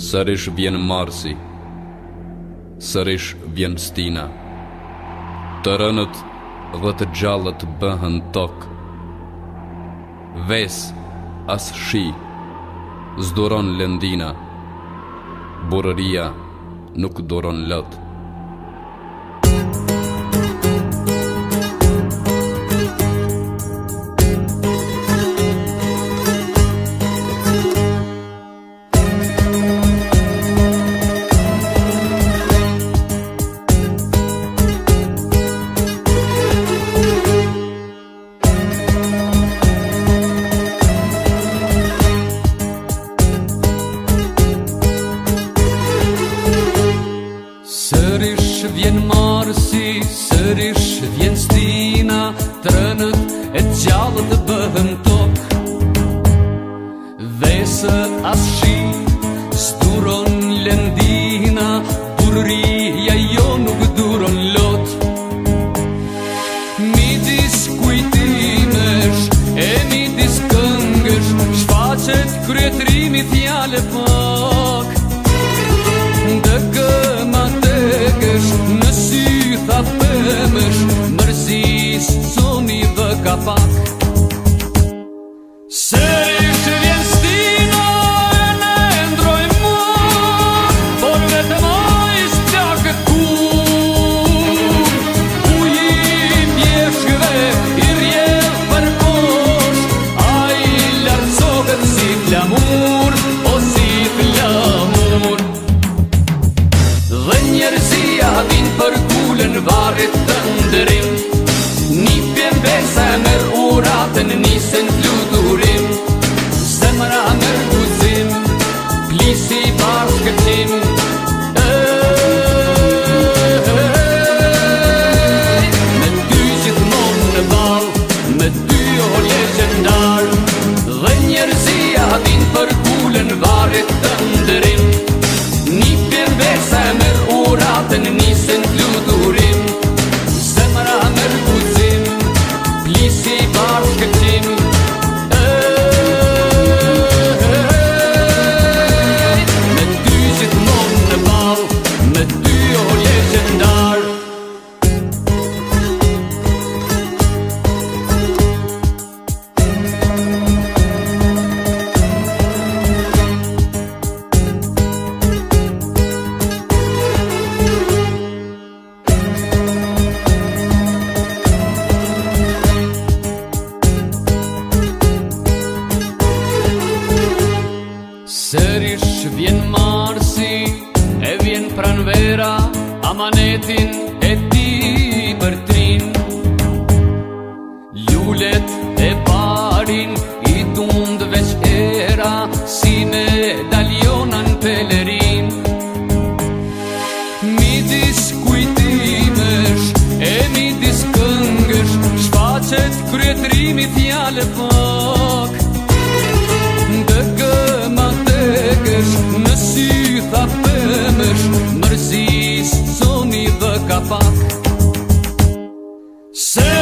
Sërish vjen Marsi Sërish vjen Stina Të rënët dhe të gjallët bëhën tok Ves as shi Zdoron lëndina Burëria nuk doron lëtë të bëhem tok Dhe se as shi Sturon lendina Purria jo nuk duron lot Mi dis kujtimesh E mi këngesh Shfaqet kryetrimi fjale pak Dhe këma tekesh Nësy tha pëmesh Mërzis të soni dhe kapak Say Sërish vjen marsi E vjen pran vera Amanetin e ti për trin Ljullet e parin I dund veç era Si me daljonan pelerin Midis kujtimesh E midis këngësh Shfaqet kryetrimi fjale po fuck. Say